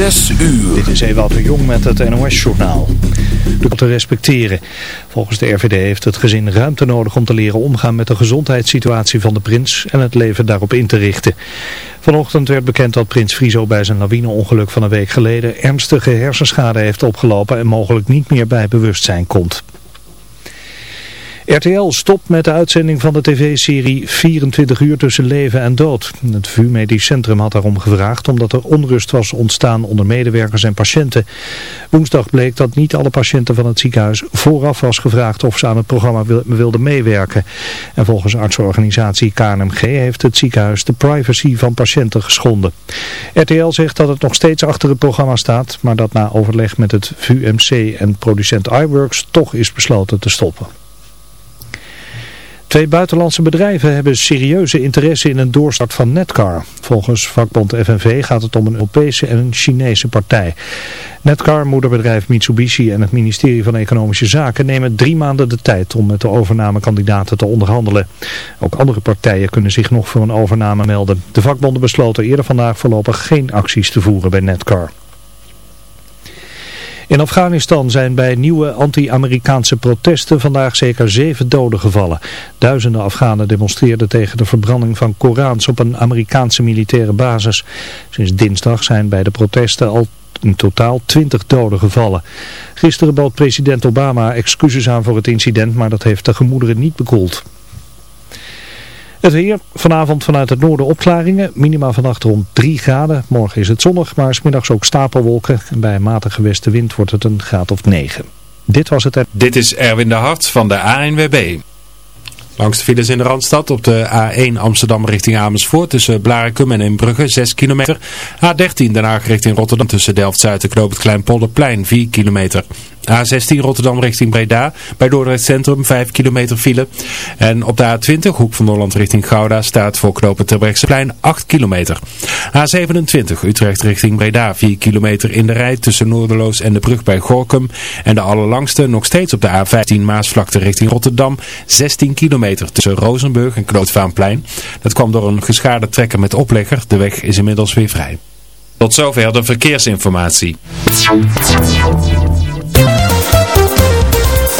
Uur. Dit is Ewout de Jong met het NOS-journaal. Te respecteren. Volgens de RVD heeft het gezin ruimte nodig om te leren omgaan met de gezondheidssituatie van de prins en het leven daarop in te richten. Vanochtend werd bekend dat prins Friso bij zijn lawineongeluk van een week geleden ernstige hersenschade heeft opgelopen en mogelijk niet meer bij bewustzijn komt. RTL stopt met de uitzending van de tv-serie 24 uur tussen leven en dood. Het VU Medisch Centrum had daarom gevraagd omdat er onrust was ontstaan onder medewerkers en patiënten. Woensdag bleek dat niet alle patiënten van het ziekenhuis vooraf was gevraagd of ze aan het programma wilden meewerken. En volgens artsorganisatie KNMG heeft het ziekenhuis de privacy van patiënten geschonden. RTL zegt dat het nog steeds achter het programma staat, maar dat na overleg met het VUMC en producent iWorks toch is besloten te stoppen. Twee buitenlandse bedrijven hebben serieuze interesse in een doorstart van Netcar. Volgens vakbond FNV gaat het om een Europese en een Chinese partij. Netcar, moederbedrijf Mitsubishi en het ministerie van Economische Zaken nemen drie maanden de tijd om met de overnamekandidaten te onderhandelen. Ook andere partijen kunnen zich nog voor een overname melden. De vakbonden besloten eerder vandaag voorlopig geen acties te voeren bij Netcar. In Afghanistan zijn bij nieuwe anti-Amerikaanse protesten vandaag zeker zeven doden gevallen. Duizenden Afghanen demonstreerden tegen de verbranding van Korans op een Amerikaanse militaire basis. Sinds dinsdag zijn bij de protesten al in totaal 20 doden gevallen. Gisteren bood president Obama excuses aan voor het incident, maar dat heeft de gemoederen niet bekoeld. Het weer, vanavond vanuit het noorden opklaringen, minima vannacht rond 3 graden. Morgen is het zonnig, maar smiddags ook stapelwolken. En bij een matige westenwind wordt het een graad of 9. Dit was het. Dit is Erwin de Hart van de ANWB. Langs de files in de Randstad op de A1 Amsterdam richting Amersfoort tussen Blarikum en Inbrugge 6 kilometer. A13 Den Haag richting Rotterdam tussen Delft-Zuid en Knoop het Kleinpolderplein 4 kilometer. A16 Rotterdam richting Breda, bij Dordrecht Centrum 5 kilometer file. En op de A20 Hoek van Holland richting Gouda staat voor knopen Terbrechtseplein 8 kilometer. A27 Utrecht richting Breda 4 kilometer in de rij tussen Noorderloos en de brug bij Gorkum. En de allerlangste nog steeds op de A15 Maasvlakte richting Rotterdam 16 kilometer tussen Rozenburg en Knootvaanplein. Dat kwam door een geschaarde trekker met oplegger. De weg is inmiddels weer vrij. Tot zover de verkeersinformatie.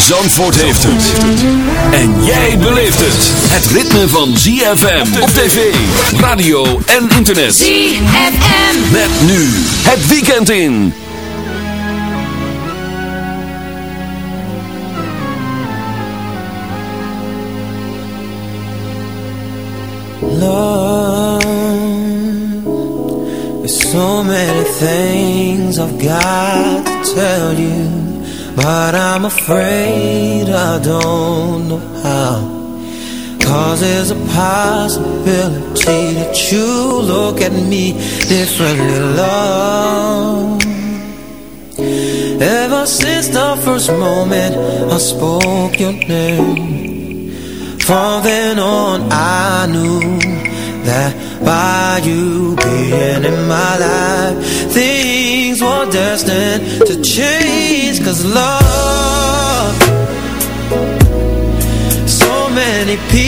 Zandvoort heeft het. En jij beleeft het. Het ritme van ZFM op tv, radio en internet. ZFM. Met nu het weekend in. Love, there's so many things I've got to tell you, but I'm afraid I don't know how. Cause there's a possibility that you look at me differently, love. Ever since the first moment I spoke your name. From then on I knew that by you being in my life Things were destined to change. Cause love So many people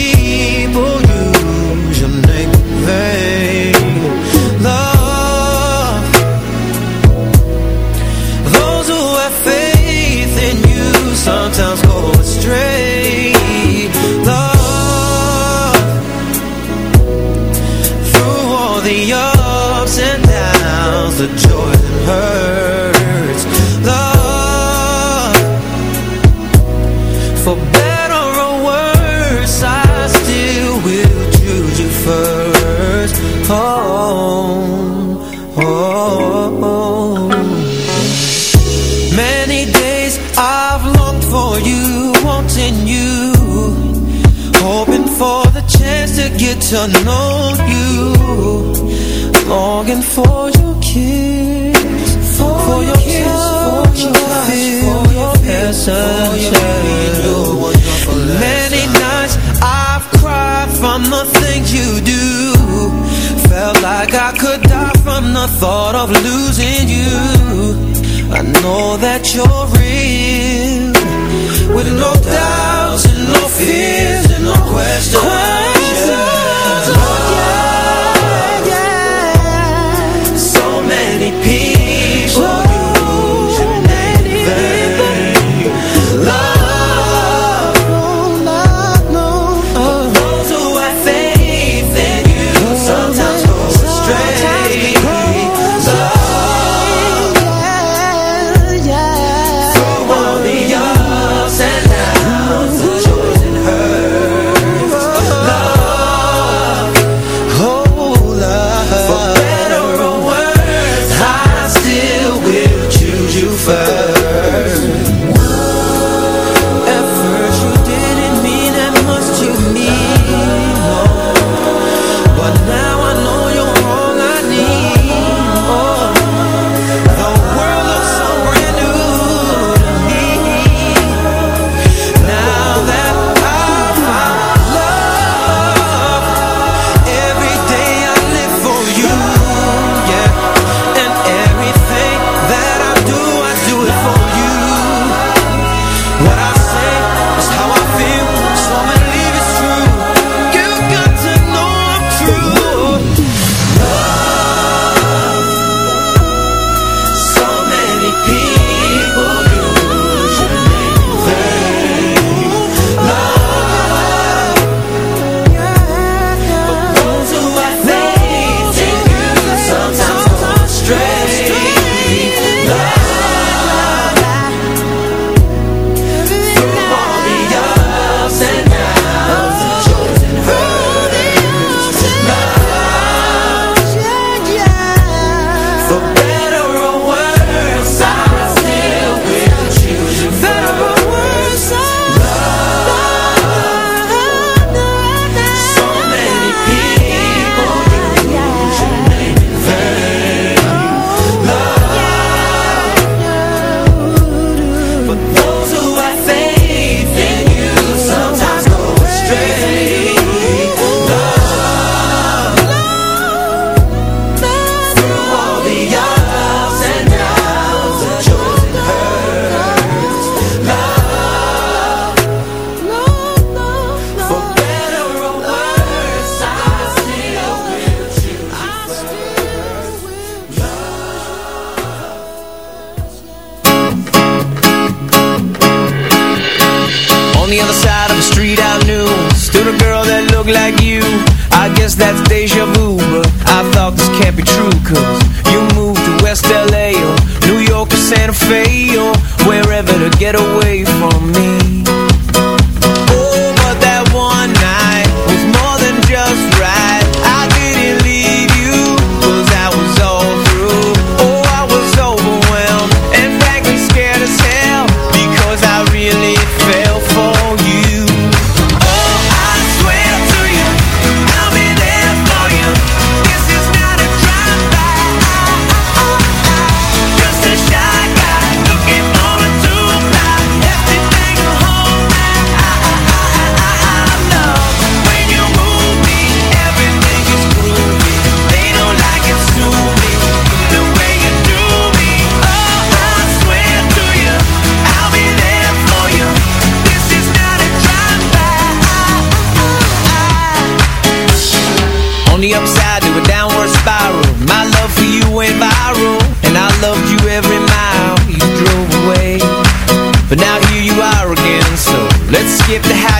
hurts. Love For better or worse I still will choose you first. Oh, oh, oh. Many days I've longed for you Wanting you Hoping for the chance to get to know you Longing for your kiss for your kiss, for your kiss, for your passion. Many nights I've cried from the things you do. Felt like I could die from the thought of losing you. I know that you're real, with no doubts and no fears and no questions. 나 give the how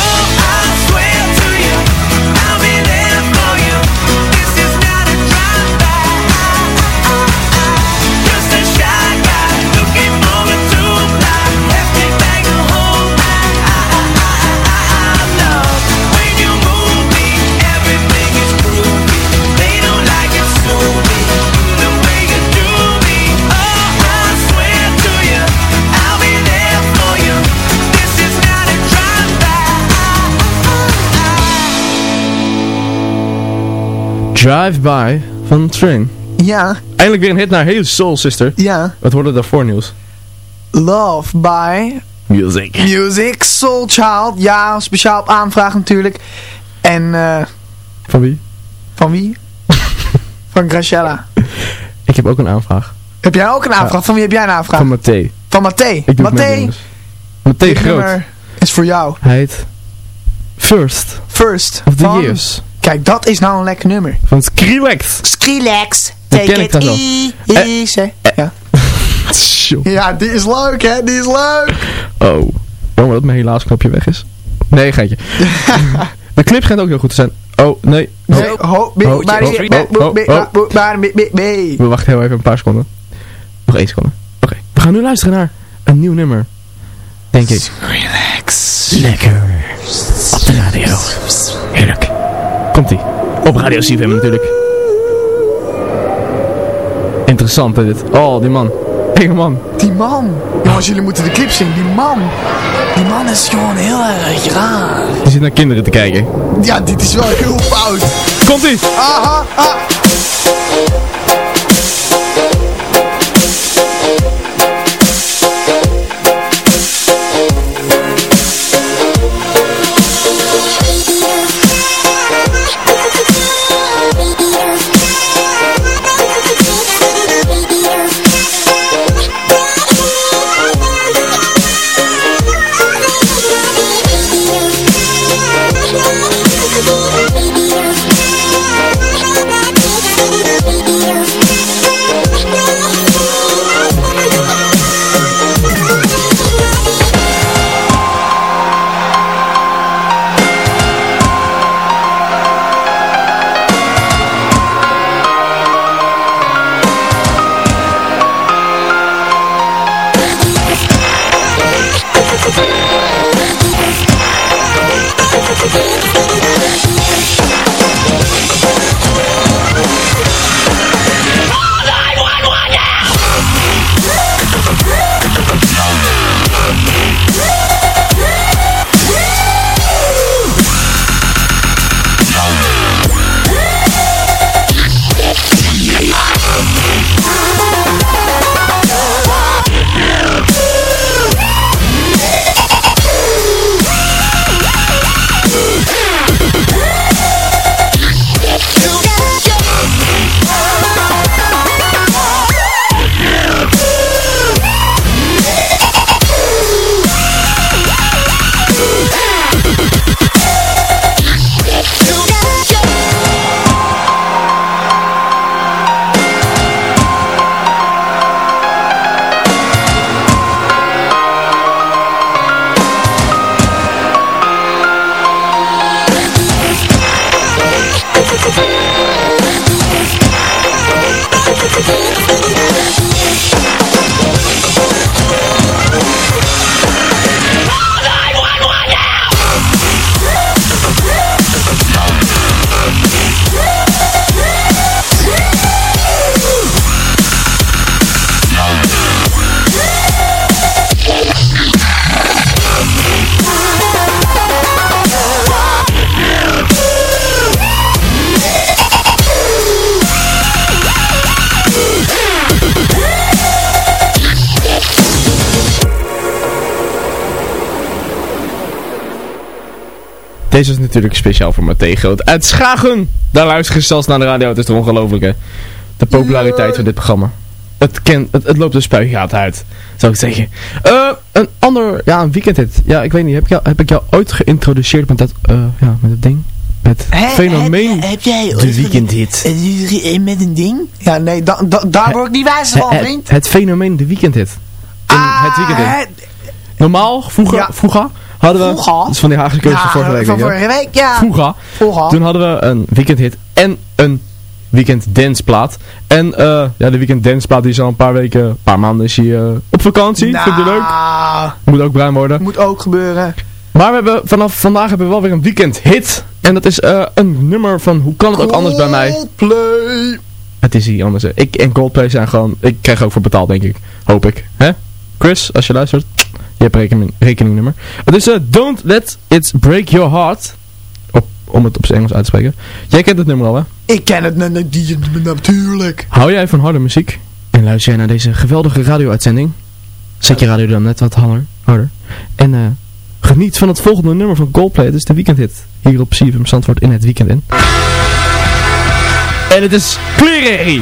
Drive-by. Van Train. Ja, Eindelijk weer een hit naar Hey Soul Sister. ja. Wat hoorde daarvoor nieuws? Love by Music. Music Soul Child. Ja, speciaal op aanvraag natuurlijk. En eh, Van wie? van wie? van Graciela. Ik heb ook een aanvraag. Heb jij ook een aanvraag? Van wie heb jij een aanvraag? Van Mathé. Van Mathé. Ik Mathé. Mathé Groot. is voor jou. Hij heet First First. of the Years. Kijk, dat is nou een lekker nummer. Van Skrillex. Skrillex. Dat Take ken ik it dan wel. easy. Ja. Ja, die is leuk hè, die is leuk. Oh. Jammer dat mijn helaas knopje weg is. Nee, geitje. de clip schijnt ook heel goed te zijn. Oh, nee. We wachten heel even een paar seconden. Nog één seconde. Oké. We gaan nu luisteren naar een nieuw nummer. Denk ik. Relax. Lekker. Op de radio. Heerlijk. Komt-ie. Op Radio CFM natuurlijk. Interessant hè dit. Oh, die man. Hé man. Die man. Jongens, jullie moeten de clip zien. Die man. Die man is gewoon heel erg raar. Die zit naar kinderen te kijken. Ja, dit is wel heel fout. Komt-ie. Aha, ah. Deze is natuurlijk speciaal voor Groot. Uit Schagen! Daar luisteren ze zelfs naar de radio. Het is toch ongelooflijk hè? De populariteit van dit programma. het, ken, het, het loopt de spuigaat uit, zou ik zeggen. Eh, een ander, ja, een weekendhit. Ja, ik weet niet, heb ik jou, heb ik jou ooit geïntroduceerd met dat, eh, ja, met het ding? Het fenomeen, Heb, heb jij de weekendhit. Met een ding? Ja, nee, da, da- daar word ik niet wijzer van, Het, vriend. het fenomeen de weekendhit. In het weekendhit. Ah, Normaal, vroeger, Ja. vroeger hadden we, Vroeger? dat is van die Haagse keuze ja, van vorige week. van vorige week, ja. Vroeger, Vroeger. toen hadden we een weekendhit en een weekend danceplaat. En eh, ja, de weekend danceplaat die is al een paar weken, een paar maanden is hij eh, op vakantie. Vind je leuk? Nou, Moet ook bruin worden. Moet ook gebeuren. Maar we hebben, vanaf vandaag hebben we wel weer een weekendhit. En dat is eh, een nummer van Hoe kan het ook anders bij mij? Coldplay. Het is hier anders. hè. Ik en Coldplay zijn gewoon, ik krijg ook voor betaald denk ik. Hoop ik. Hè? Chris, als je luistert, je hebt rekening, rekeningnummer. Het is eh, Don't Let It Break Your Heart. Op, om het op zijn Engels uit te spreken. Jij kent het nummer al hè? Ik ken het die, natuurlijk. Hou jij van harde muziek? En luister jij naar deze geweldige radio-uitzending? Zet je radio dan net wat harder. harder. En eh, geniet van het volgende nummer van Coldplay. Het is de weekendhit. Hier op CFM Zandvoort in het weekend in. En het is Cleary.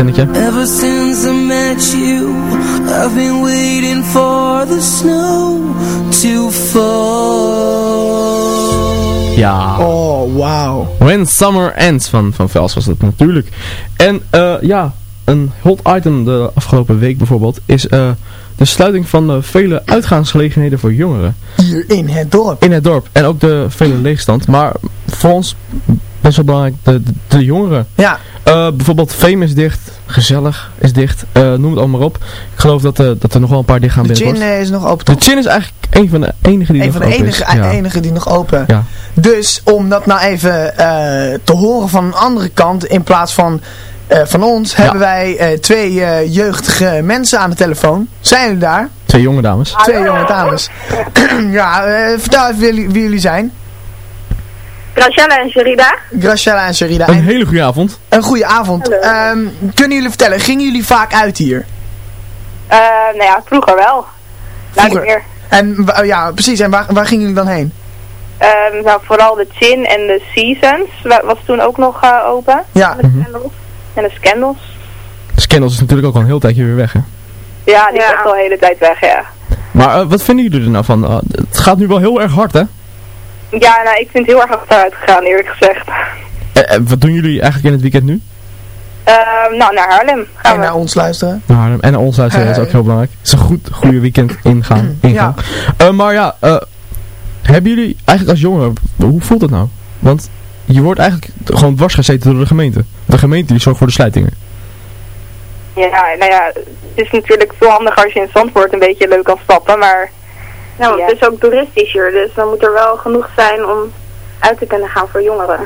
Ever since I met you, I've been waiting for the snow to fall. Ja. Oh, wauw. When Summer Ends van, van Vels was dat natuurlijk. En eh, ja, een hot item de afgelopen week bijvoorbeeld is eh, de sluiting van de vele uitgaansgelegenheden voor jongeren Hier in het dorp. in het dorp. En ook de vele leegstand. Maar voor ons best wel belangrijk, de, de, de jongeren. Ja, Eh, bijvoorbeeld Fame is dicht, Gezellig is dicht, eh, noem het allemaal op. Ik geloof dat, eh, dat er nog wel een paar dicht gaan de binnenkort. gin eh, is nog open De toch? Chin is eigenlijk een van de enige die Een nog van de open enige, is. Ja. enige die nog open. Ja. Dus om dat nou even te horen van een andere kant in plaats van van ons, hebben wij twee jeugdige mensen aan de telefoon. Zijn jullie daar? Twee jonge dames. Twee jonge dames. ja, vertel even wie wie jullie zijn. Graciela en Sherida. Graciela en Sherida. Een En hele goede avond. een goede avond. Ehm, kunnen jullie vertellen, gingen jullie vaak uit hier? Eh, nou ja, vroeger wel. Nou niet Vroeger. meer. En wa- ja, precies. En waar, waar gingen jullie dan heen? Ehm, nou, vooral de Chin en de Seasons wa- was toen ook nog eh, open. Ja. De Scandals. En de Scandals. Scandals is natuurlijk ook al een heel tijdje weer weg, hè. Ja, die is echt al de hele tijd weg, ja. Maar eh, wat vinden jullie er nou van? Het gaat nu wel heel erg hard, hè? Ja, nou, ik vind het heel erg achteruit gegaan, eerlijk gezegd. Eh, eh, wat doen jullie eigenlijk in het weekend nu? Ehm, nou, naar Haarlem gaan En we. naar ons luisteren. Naar Haarlem. En naar ons luisteren Eh, is ook heel belangrijk. Het is een goed, goede weekend ingaan. ingang. Ja. Eh, maar ja, eh, hebben jullie eigenlijk als jongeren, hoe voelt het nou? Want je wordt eigenlijk gewoon dwars gezeten door de gemeente. De gemeente die zorgt voor de sluitingen. Ja, nou ja, het is natuurlijk veel handiger als je in Zandvoort een beetje leuk kan stappen, maar... Nou, het is ook toeristisch hier, dus dan moet er wel genoeg zijn om uit te kunnen gaan voor jongeren.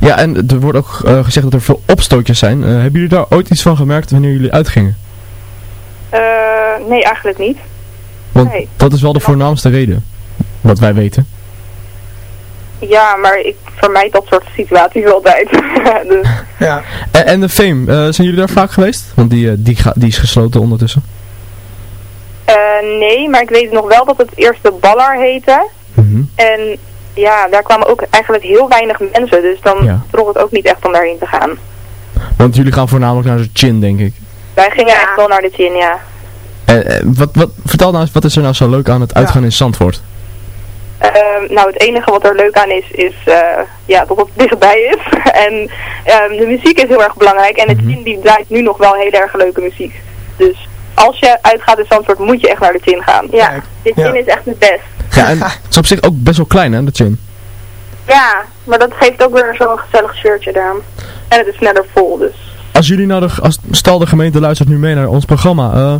Ja, en er wordt ook eh, gezegd dat er veel opstootjes zijn. Eh, hebben jullie daar ooit iets van gemerkt wanneer jullie uitgingen? eh nee, eigenlijk niet. Want Nee. dat is wel de voornaamste reden. Wat wij weten. Ja, maar ik vermijd dat soort situaties altijd. dus, Ja. En, en de Fame, eh, zijn jullie daar vaak geweest? Want die, die, ga- die is gesloten ondertussen. Eh, nee, maar ik weet nog wel dat het eerste Ballar heette. Mhm. En ja, daar kwamen ook eigenlijk heel weinig mensen, dus dan Ja. trok het ook niet echt om daarheen te gaan. Want jullie gaan voornamelijk naar de Chin, denk ik. Wij gingen echt wel naar de Chin, ja. Eh, eh, wat, wat, vertel nou eens, wat is er nou zo leuk aan het uitgaan in Zandvoort? Ehm, nou, het enige wat er leuk aan is, is eh, ja, dat het dichtbij is. en ehm, de muziek is heel erg belangrijk. En het Chin die draait nu nog wel heel erg leuke muziek. Dus als je uitgaat in Zandvoort, moet je echt naar de Chin gaan. Ja, Ja. zin is echt het best. Ja, en het is op zich ook best wel klein, hè, de Chin. Ja, maar dat geeft ook weer zo'n gezellig shirtje daar. En het is sneller vol, dus... Als jullie nou de, als, stel de gemeente luistert nu mee naar ons programma, eh,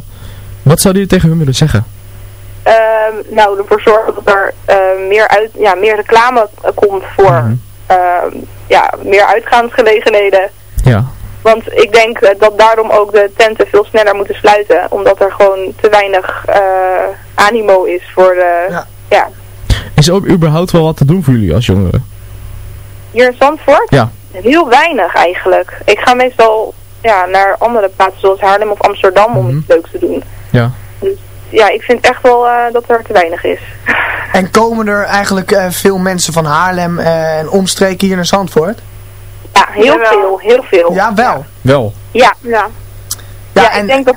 wat zouden jullie tegen hun willen zeggen? Ehm, nou, ervoor zorgen dat er eh, meer, uit, ja, meer reclame komt voor Mhm. ehm, ja, meer uitgaansgelegenheden. Ja. Want ik denk eh, dat daarom ook de tenten veel sneller moeten sluiten. Omdat er gewoon te weinig eh, animo is voor de... Ja. Ja. Is er ook überhaupt wel wat te doen voor jullie als jongeren? Hier in Zandvoort? Ja. Heel weinig eigenlijk. Ik ga meestal ja, naar andere plaatsen zoals Haarlem of Amsterdam om Mhm. iets leuks te doen. Ja. Ja, ik vind echt wel eh, dat er te weinig is. En komen er eigenlijk eh, veel mensen van Haarlem eh, en omstreken hier naar Zandvoort? Ja, heel Jawel. veel, heel veel. Ja, wel. Wel. Ja, Ja. Ja, ja, en- ik denk dat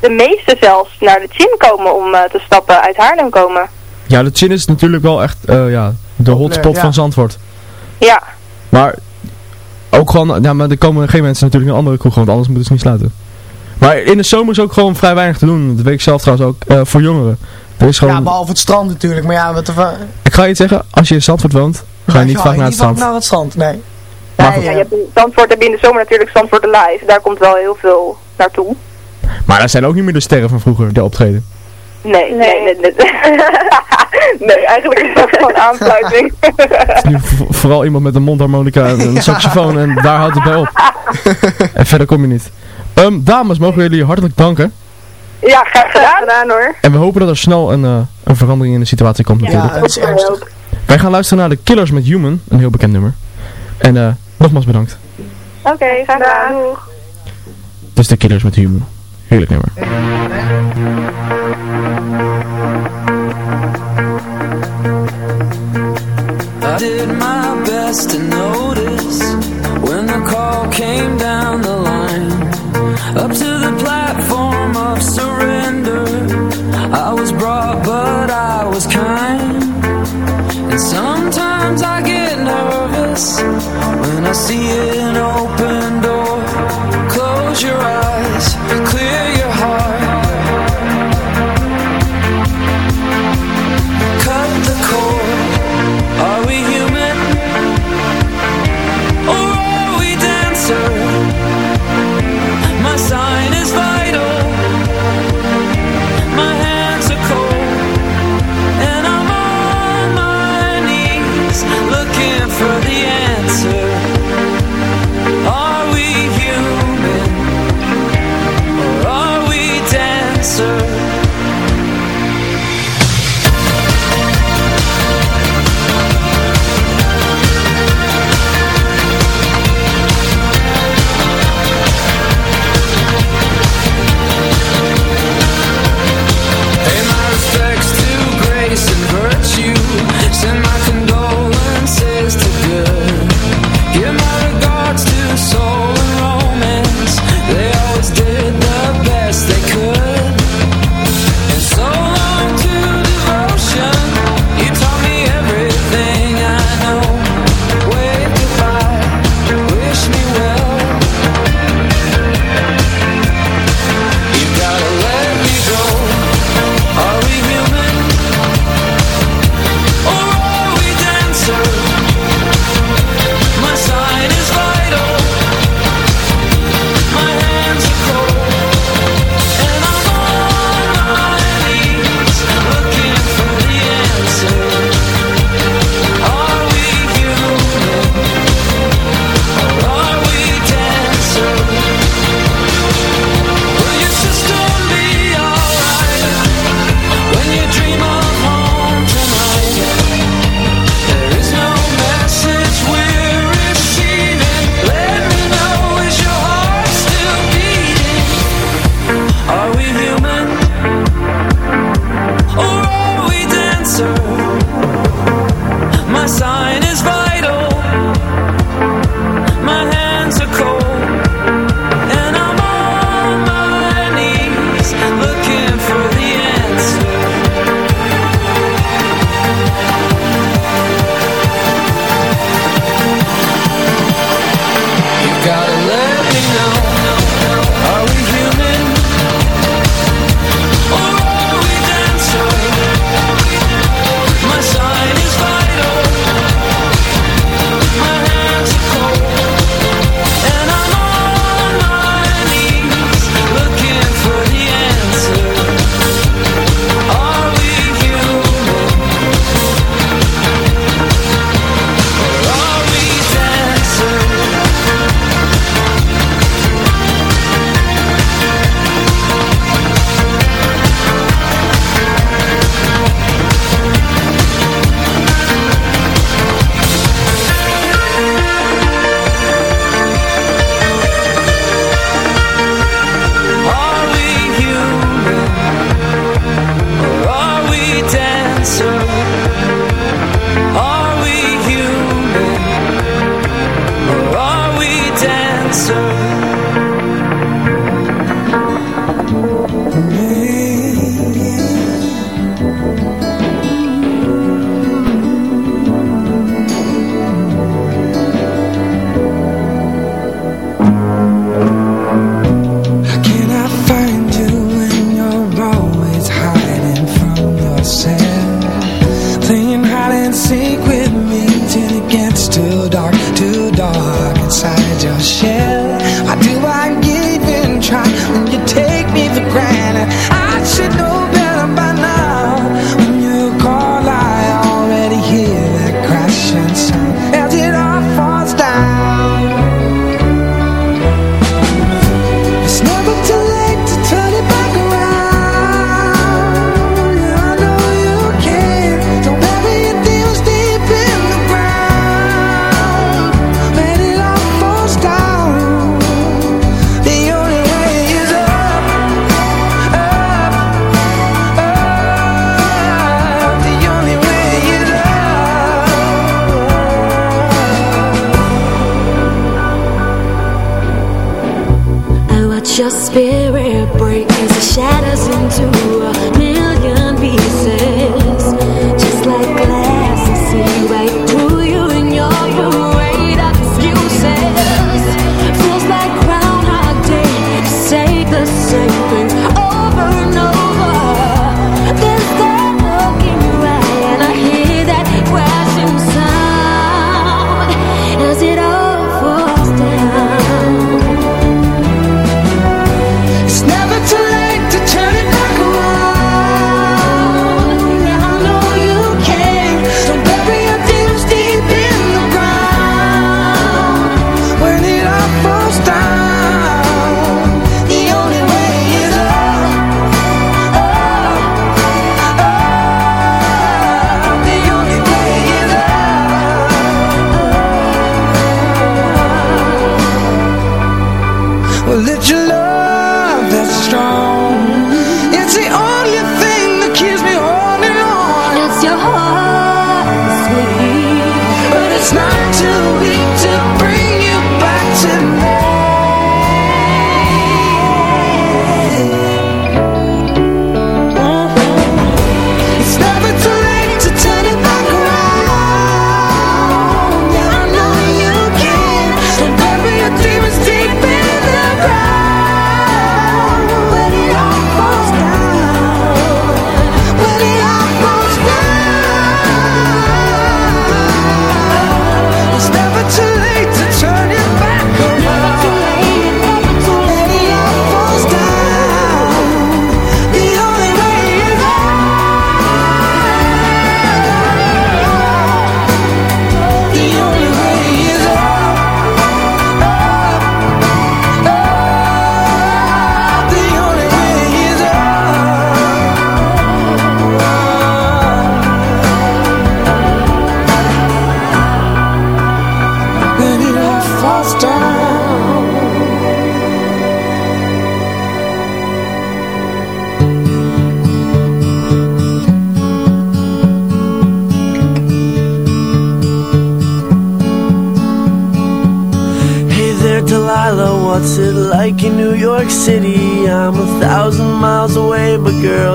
de meeste zelfs naar de Chin komen om eh, te stappen, uit Haarlem komen. Ja, de Chin is natuurlijk wel echt eh, ja, de hotspot ja. van Zandvoort. Ja, Maar ook gewoon, ja, maar er komen geen mensen natuurlijk naar andere kroegen, want anders moeten ze niet sluiten. Maar in de zomer is ook gewoon vrij weinig te doen. Dat weet ik zelf trouwens ook eh, voor jongeren. Er is gewoon, Ja, behalve het strand natuurlijk. Maar ja, wat ervan... ik ga je iets zeggen, als je in Zandvoort woont, ga je niet vaak naar het strand. naar het strand, nee. Maar ja, ja. je hebt in Zandvoort heb je in de zomer natuurlijk Zandvoort Live. Daar komt wel heel veel naartoe. Maar daar zijn ook niet meer de sterren van vroeger, die optreden. Nee, nee, nee. Nee, nee eigenlijk is dat gewoon aansluiting. Het is nu vooral iemand met een mondharmonica en een saxofoon en daar houdt het bij op. en verder kom je niet. Ehm, dames, mogen we jullie hartelijk danken. ja, graag gedaan. gedaan hoor. En we hopen dat er snel een, eh, een verandering in de situatie komt natuurlijk. Ja, dat is ernstig. Wij gaan luisteren naar de Killers met Human, een heel bekend nummer. En eh, nogmaals bedankt. Oké, graag gedaan. Doeg. Het is de Killers met Human. Heerlijk nummer. I did my best to notice when the call came down the line. Up to the platform of surrender. I was brought, but I was kind. And sometimes I get when I see an open door. Close your eyes,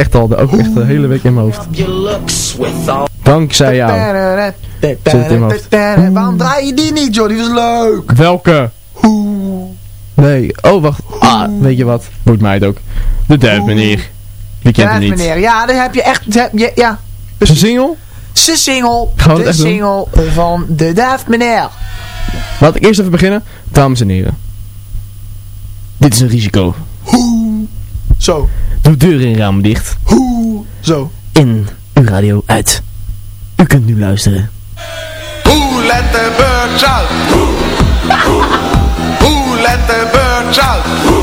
echt al de, ook echt de hele week in mijn hoofd. Dankzij jou. Zit het in mijn hoofd. Waarom draai je die niet, joh? Die was leuk. Welke? Nee. Oh, wacht. Ah, weet je wat? Moet mij het ook. De duif meneer. Wie kent Ja, hem niet? meneer. Ja, daar heb je echt... heb je- ja. Zijn single? Zijn single. Gaan we het de doen? single van de duif meneer. Laat ik eerst even beginnen. Dames en heren. Dit is een risico. Zo. Doe deuren en ramen dicht. Zo. In uw radio uit. U kunt nu luisteren. Who let the birds out? Who let the birds out?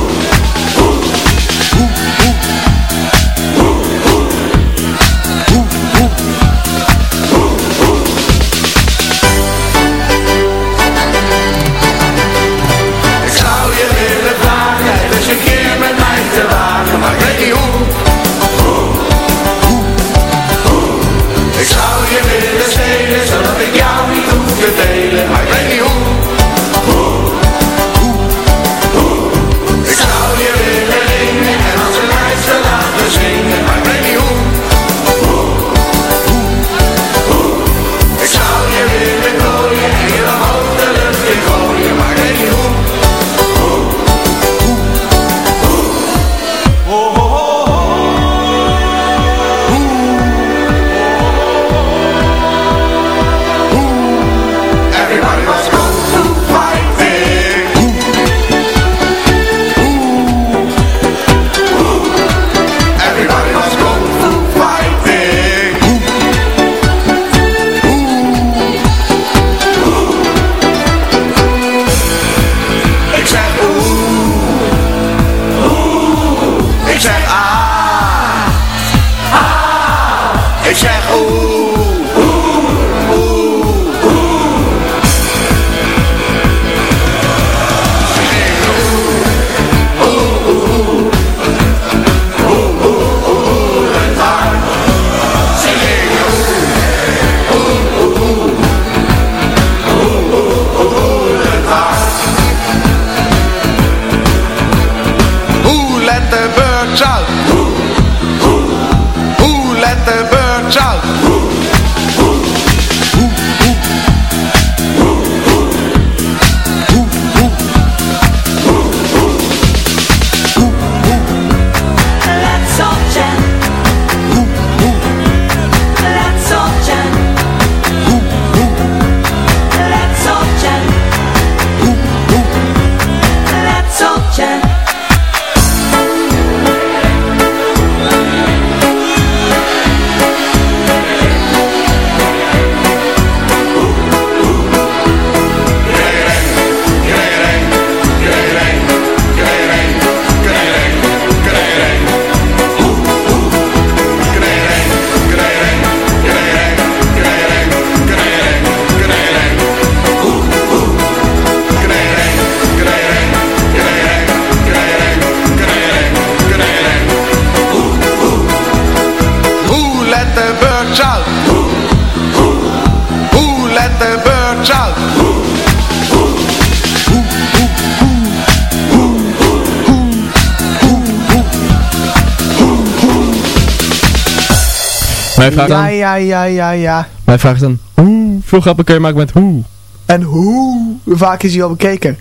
Mijn vraag Ja, dan? ja, ja, ja, ja. Mijn vraag is dan... Hoe Veel grappen kun je maken met hoe. En hoe vaak is hij al bekeken?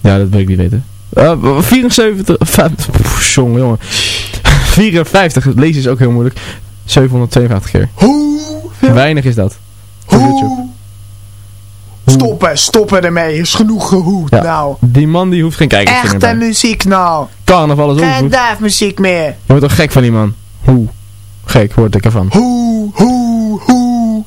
Ja, dat wil ik niet weten. Uh, 74, 50, pff, jongen, jongen. 54, het lezen is ook heel moeilijk. 752 keer. Hoe? Weinig is dat. YouTube. Stoppen, stoppen ermee. Is genoeg gehoed Ja. nou. Die man die hoeft geen kijkersvinger Echte bij. muziek nou. Carnaval is Geen ongoed. duifmuziek meer. Je wordt toch gek van die man? Hoe? Gek word ik ervan. Hoe, hoe, hoe.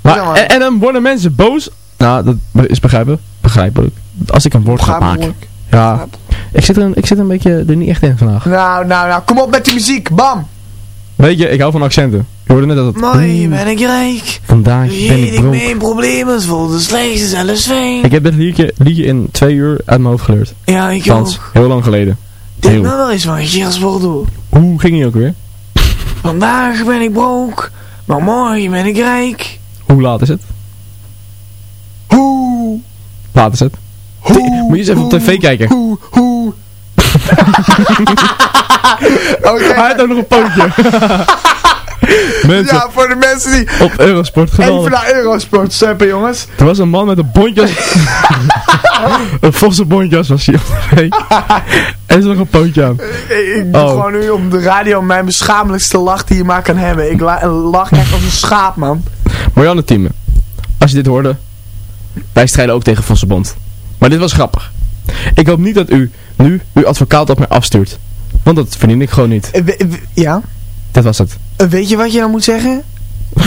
Maar, Ja, man. en, en dan worden mensen boos. Nou, dat is begrijpelijk. Begrijpelijk. Als ik een woord ga maken. Ja. Ik zit, er, een- ik zit een beetje er niet echt in vandaag. Nou, nou, nou. Kom op met die muziek. Bam. Weet je, ik hou van accenten. Je hoorde net dat het... Mooi, ben ik rijk. Vandaag ben ik broek. mijn problemen vol de slechtste zelfs fijn. Ik heb dit liedje, liedje in twee uur uit mijn hoofd geleerd. Ja, ik Frans, ook. heel lang geleden. Dit nummer is van Gers Bordeaux. Hoe ging hij ook weer? Vandaag ben ik broek, maar morgen ben ik rijk. Hoe laat is het? Hoe, Laat is het? hoe, Moet je eens even op tv kijken. hoe, hoe. Oké, Hij had ook nog een pootje. Mensen, ja, voor de mensen die op Eurosport even geweldig. naar Eurosport steppen, jongens. Er was een man met een bontjas. een vossenbontjas was hij op tv. en is nog een pootje aan. Ik, ik doe Oh. gewoon nu op de radio mijn beschamelijkste lach die je maar kan hebben. Ik la- lach echt als een schaap, man. Marianne Thieme, als je dit hoorde, wij strijden ook tegen Vossenbond. Maar dit was grappig. Ik hoop niet dat u nu uw advocaat op mij afstuurt. Want dat verdien ik gewoon niet. Eh, Ja? Dat was het. Eh, Weet je wat je dan moet zeggen?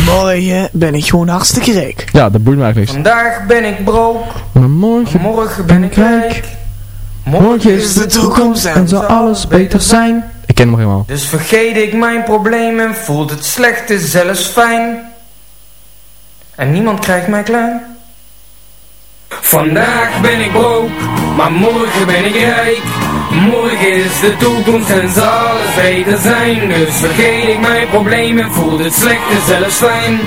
Morgen ben ik gewoon hartstikke rijk. Ja, dat boeit me eigenlijk niks. Vandaag ben ik broke, Maar morgen, morgen ben ik rijk. morgen is de toekomst en zal alles beter zijn. Ik ken hem nog helemaal. Dus vergeet ik mijn problemen, voelt het slechte zelfs fijn. En niemand krijgt mij klein. Vandaag ben ik broke, maar morgen ben ik rijk. Morgen is de toekomst en zal alles beter zijn. Dus vergeet ik mijn problemen, voelt het slechte zelfs fijn.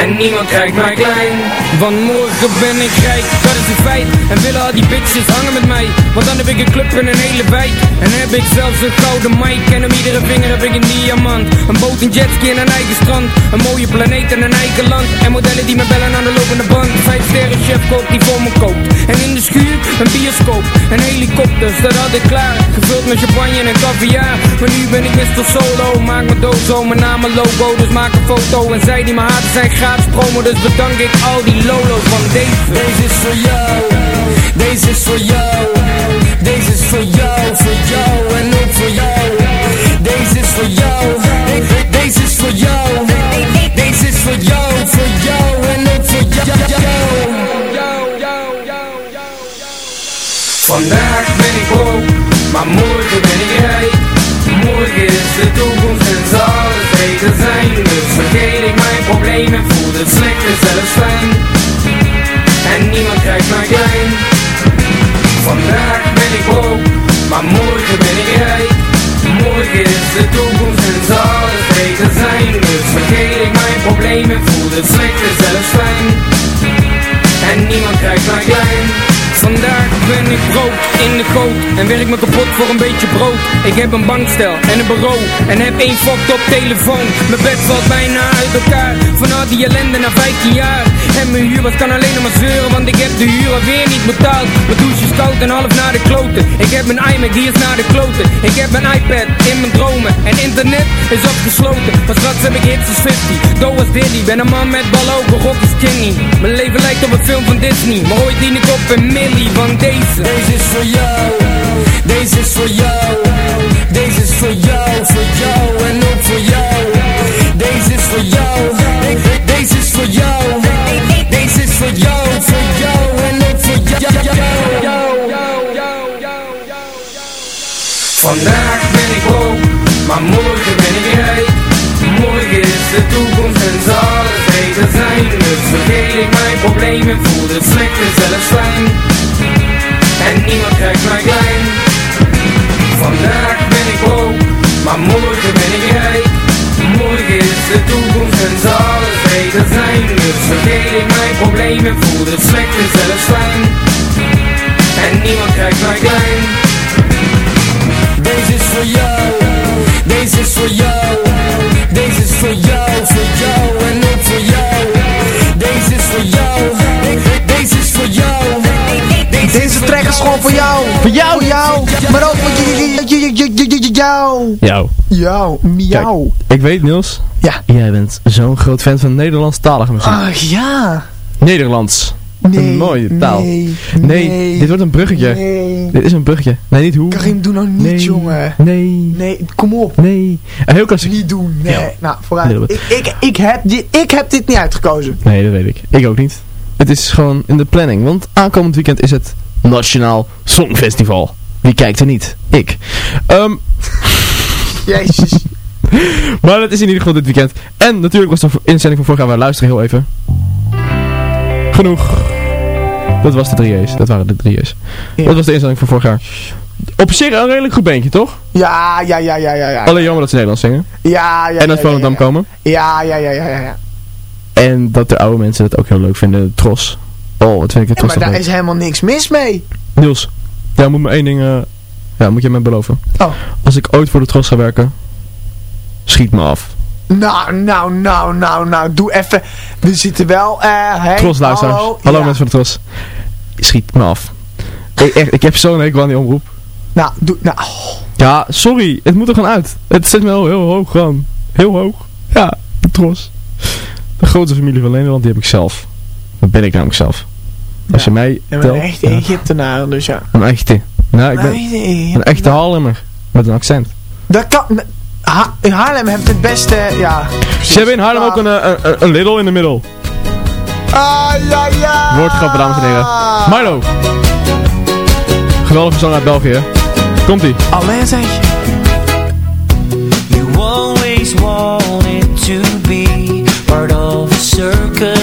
En niemand krijgt mij klein. Want morgen ben ik rijk, dat is een feit. En willen al die bitches hangen met mij? Want dan heb ik een club in een hele wijk. En heb ik zelfs een gouden mic. En om iedere vinger heb ik een diamant. Een boot, een jetski en een eigen strand. Een mooie planeet en een eigen land. En modellen die me bellen aan de lopende band. Vijf sterren chef kookt die voor me kookt En in de schuur een bioscoop. En helikopters, dat had ik klaar. Gevuld met champagne en caviar. Maar nu ben ik Mr. Solo. Maak mijn dozo, mijn naam en logo. Dus maak een foto en zij die me haten zijn Dus bedank ik al die lolo's van deze Deze is voor jou Deze is voor jou Deze is voor jou, voor jou en ook voor jou. Deze is voor jou De- Deze is voor jou Deze is voor jou, voor jou en ook voor jou. Vandaag ben ik broke, maar morgen ben ik rijk. Morgen is de toekomst beter zijn. Dus vergeet ik mijn problemen, voel het slechte zelfs fijn. En niemand krijgt mij klein. Vandaag ben ik broke, maar morgen ben ik rijk. Morgen is de toekomst en zal alles beter zijn. Dus vergeet ik mijn problemen, voel het slechte zelfs fijn. En niemand krijgt mij klein Vandaag ben ik brood in de goot En werk me kapot voor een beetje brood. Ik heb een bankstel en een bureau En heb één fucked op telefoon. Mijn bed valt bijna uit elkaar Van al die ellende na 15 jaar. En mijn huur was kan alleen nog maar zeuren Want ik heb de huur alweer niet betaald. Mijn douche is koud en half naar de kloten. Ik heb een iMac die is naar de kloten. Ik heb een iPad in mijn dromen En internet is afgesloten Maar straks heb ik hits als 50 Doe als Diddy, ben een man met ballen ook rock is skinny Mijn leven lijkt op een film van Disney Maar ooit dien ik op een deze is voor jou Deze is voor jou Deze is voor jou, voor jou en ook voor jou Deze is voor jou De- Deze is voor jou Deze is voor jou, voor jou en ook voor jou Vandaag ben ik broke, maar morgen ben ik rijk. Morgen is de toekomst en zal alles beter zijn. Dus vergeet ik mijn problemen, voel het slechte zelfs fijn. En niemand krijgt mij klein. Vandaag ben ik broke, maar morgen ben ik rijk. Morgen is de toekomst en zal alles beter zijn. Dus vergeet ik mijn problemen, voel het slechte zelfs fijn. En niemand krijgt mij klein. Deze is voor jou, deze is voor jou, is gewoon voor jou. Voor jou. Jou. Maar ook voor jou. Jou. Jou. Miauw. ik weet Niels. Ja. Jij bent zo'n groot fan van Nederlandstalige muziek. Ach ja. Nederlands. Nee, een mooie taal. Nee, nee, dit wordt een bruggetje. Nee. Dit is een bruggetje. Nee, niet hoe. Karim, doe nou niet, jongen. Nee. Nee, kom op. Nee. Een heel klassiek. Niet doen, nee. Nou, vooruit. Ik, ik, ik, heb dit, ik heb dit niet uitgekozen. Nee, dat weet ik. Ik ook niet. Het is gewoon in de planning, want aankomend weekend is het Nationaal Songfestival. Wie kijkt er niet? Ik. Ehm, Jezus. maar het is in ieder geval dit weekend. En natuurlijk was de inzending van vorig jaar. We luisteren heel even. Genoeg. Dat was de 3J's. Dat waren de 3J's. Ja. Dat was de inzending van vorig jaar. Op zich een redelijk goed beentje, toch? Ja, ja, ja, ja, ja. ja. Alleen jammer dat ze Nederlands zingen. Ja, ja, en uit ja, Volendam ja. komen. Ja, ja, ja, ja, ja. En dat de oude mensen het ook heel leuk vinden. Tros. Oh, wat vind ik het Ja, maar daar is helemaal niks mis mee. Niels, jij moet me één ding, eh, ja, moet je me beloven. Oh. Als ik ooit voor de Tros ga werken, schiet me af. Nou, nou, nou, nou, nou, doe even. We zitten wel, eh, hey, Tros luisteraars. hallo. Hallo Ja. mensen van de Tros. Schiet me af. Ik, echt, ik heb zo'n hekel aan die omroep. Nou, doe, nou, oh. Ja, sorry, het moet er gewoon uit. Het zit me wel heel hoog gewoon. Heel hoog. Ja, de Tros. De grootste familie van Nederland, die heb ik zelf. Dat ben ik namelijk zelf. Als je mij telt, een echte ja, Egyptenaar, dus ja. een echte. Nou, ik ben Een echte een Haarlemmer. Met een accent. Dat kan, ha, in Haarlem heeft het beste, ja. Ze hebben in Haarlem ook een, eh, een, een Lidl in de middel. Ah, ja, ja. Woordgrappen, dames en heren. Milo. Geweldige zang uit België. Komt-ie. Alleen zeg. You always wanted to be part of a circus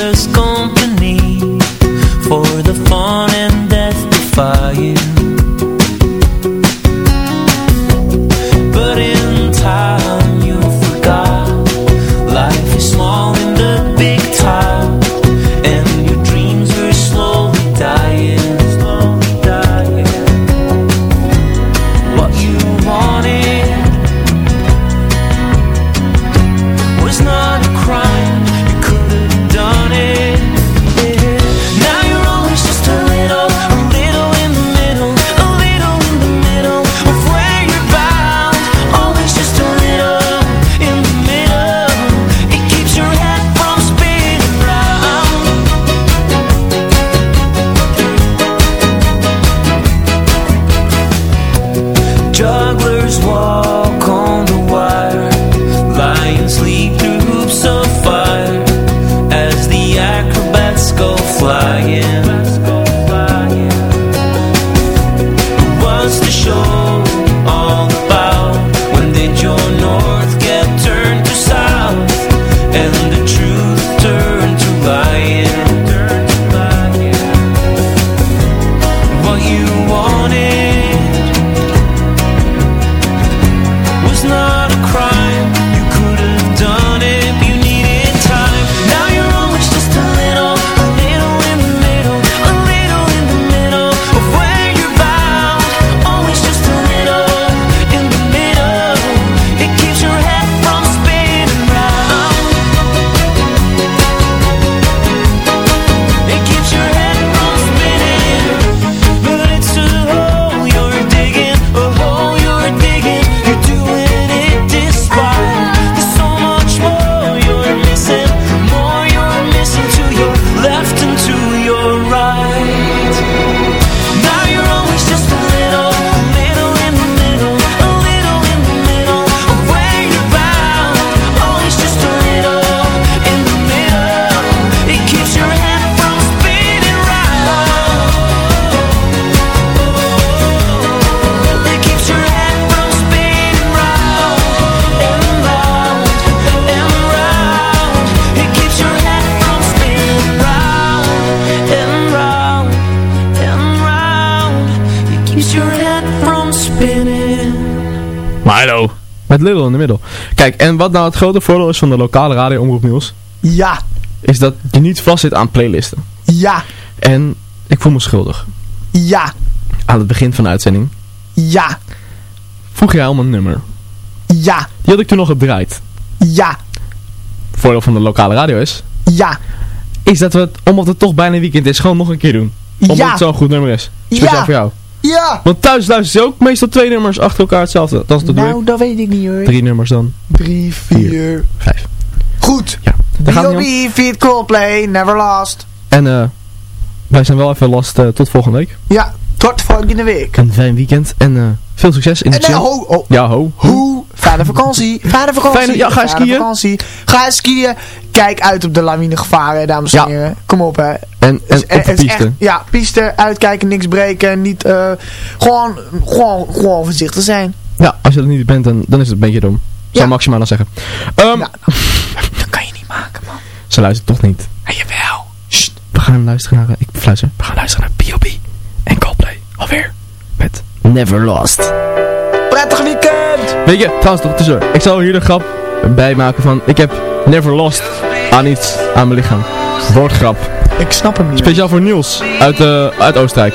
Met Lidl in de middel. Kijk, en wat nou het grote voordeel is van de lokale radio Omroep Nieuws, Ja, is dat je niet vastzit aan playlisten. ja, En ik voel me schuldig. ja, Aan het begin van de uitzending ja, vroeg jij om een nummer. ja, Die had ik toen nog gedraaid. ja, Voordeel van de lokale radio is, ja, is dat we het, omdat het toch bijna weekend is, gewoon nog een keer doen. Omdat Ja. het zo'n goed nummer is. Speciaal Ja. voor jou. Ja! Want thuis luisteren ze ook meestal twee nummers achter elkaar hetzelfde. Dat is de Nou, dat weet ik niet hoor. Drie nummers dan. Drie, vier. Vijf. Goed. Ja. B.O.B. Feed Coldplay, Never Lost. En eh, wij zijn wel even last eh, tot volgende week. Ja, tot volgende week. Een fijn weekend en eh, veel succes in de En eh, gym. ho, ho, Ja, ho. Hoe? Fijne vakantie. Fijne vakantie. Fijne- ja, ga eens skiën. vakantie. Ga eens skiën. Kijk uit op de lawinegevaren, dames en Ja. heren. Kom op, hè. En, en op de is piste. echt- ja, piste, uitkijken, niks breken. Niet, eh, gewoon, gewoon, gewoon voorzichtig zijn. Ja, als je dat niet bent, dan, dan is het een beetje dom. Zou Ja. Maxima dan zeggen. Ehm, dat kan je niet maken, man. Ze luistert toch niet. Ja, jawel. Sst, we gaan luisteren naar... eh, Ik fluister. We gaan luisteren naar B.O.B. en Coldplay. Alweer. Met Never Lost. Prettig weekend! Weet je, trouwens toch tussendoor. Ik zal hier de grap bij maken van... Ik heb Never Lost aan iets aan mijn lichaam. Woordgrap. Ik snap hem niet. Speciaal voor Niels uit, eh, uit Oostenrijk.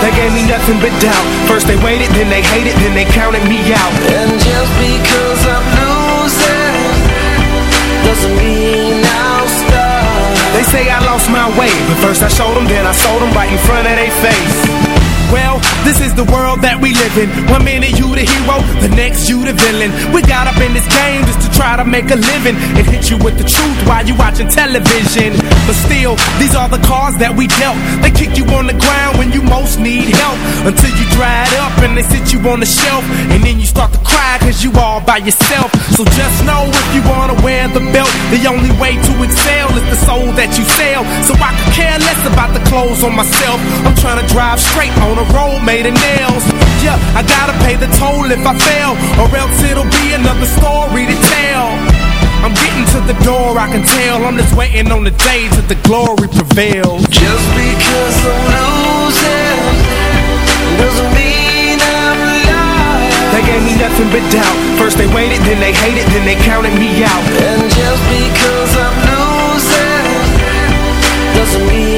They gave me nothing but doubt. First they waited, then they hated, then they counted me out. And just because my way, but first I showed them, then I sold them right in front of their face. Well, this is the world that we live in. One minute you the hero, the next you the villain. We got up in this game just to try to make a living and hit you with the truth while you watching television. But still, these are the cards that we dealt. They kick you on the ground when you most need help until you dried up and they sit you on the shelf and then you start to cry cause you all by yourself. So just know if you wanna wear the belt, the only way to excel is the soul that you sell. So I could care less about the clothes on myself. I'm trying to drive straight on a road made of nails. Yeah, I gotta pay the toll if I fail, or else it'll be another story to tell. I'm getting to the door, I can tell. I'm just waiting on the day that the glory prevails. Just because I'm losing doesn't mean I'm lost. They gave me nothing but doubt. First they waited, then they hated, then they counted me out. And just because I'm losing doesn't mean.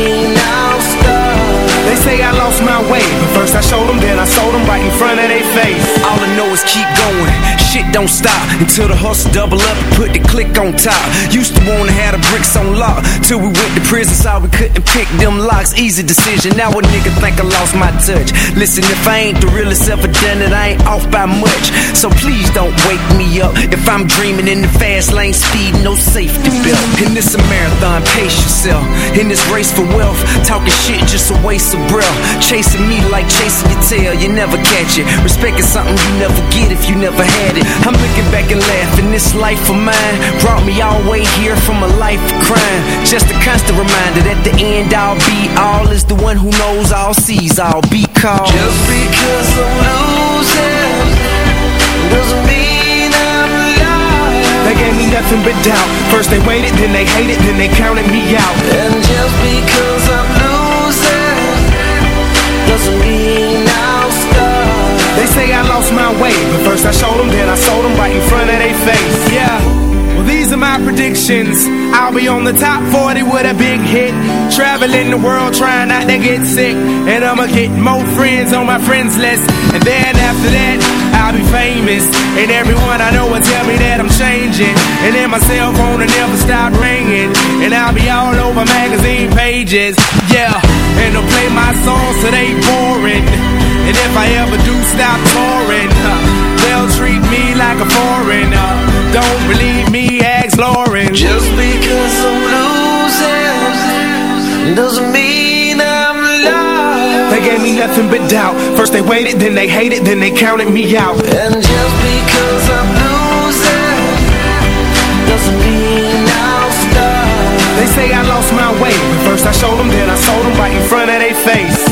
They say I lost my way, but first I showed them, then I sold them right in front of their face. All I know is keep going. Shit don't stop until the hustle double up and put the click on top. Used to wanna have the bricks on lock till we went to prison, saw we couldn't pick them locks. Easy decision. Now a nigga think I lost my touch. Listen, if I ain't the realest ever done it, I ain't off by much. So please don't wake me up if I'm dreaming in the fast lane, speed, no safety belt. In this a marathon, pace yourself. In this race for wealth, talking shit just a waste of breath. Chasing me like chasing your tail, you never catch it. Respect is something you never get if you never had it. I'm looking back and laughing. This life of mine brought me all the way here from a life of crime. Just a constant reminder that the end I'll be all is the one who knows all sees all be called. Just because I'm losing doesn't mean I'm. They gave me nothing but doubt. First they waited, then they hated, then they counted me out. And just because I'm They say I lost my way, but first I showed them, then I sold them right in front of their face. Yeah. Well, these are my predictions. I'll be on the top 40 with a big hit. Traveling the world trying not to get sick. And I'ma get more friends on my friends list. And then after that, I'll be famous. And everyone I know will tell me that I'm changing. And then my cell phone will never stop ringing. And I'll be all over magazine pages. Yeah. And they'll play my songs so they boring. And if I ever do stop nothing but doubt. First they waited, then they hated, then they counted me out. And just because I'm losing doesn't mean I'll stop. They say I lost my way, but first I showed them, then I sold them right in front of their face.